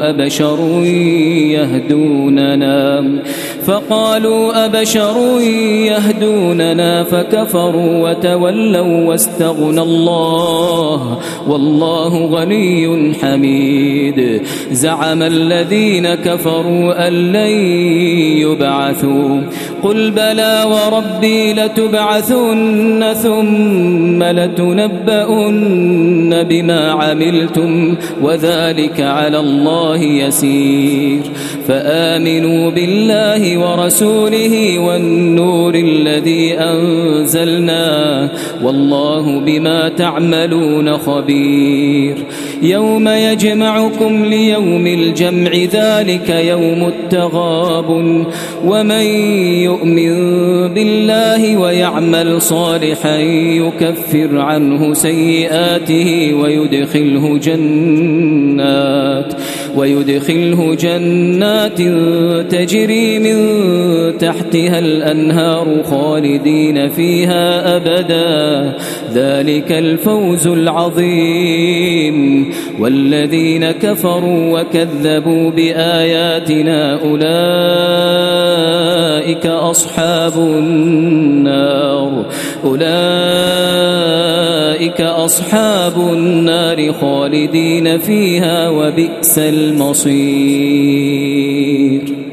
أبشر يهدوننا. فقالوا أبشر يهدوننا فكفروا وتولوا واستغنى الله. والله غني حميد. زعم الذين كفروا أن لن يبعثوا. قل بلى وربي لتبعثن ثم لتنبؤن بما عملتم. وذلك على الله يسير. فآمنوا بالله ورسوله والنور الذي أنزلنا والله بما تعملون خبير. يوم يجمعكم ليوم الجمع ذلك يوم التغاب ومن يؤمن بالله ويعمل صالحا يكفر عنه سيئاته ويدخله جنات ويدخله جنات تجري من تحتها الأنهار خالدين فيها أبدا. ذلك الفوز العظيم. والذين كفروا وكذبوا بآياتنا أولئك أصحاب النار. أولئك أصحاب النار خالدين فيها وبئس المصير.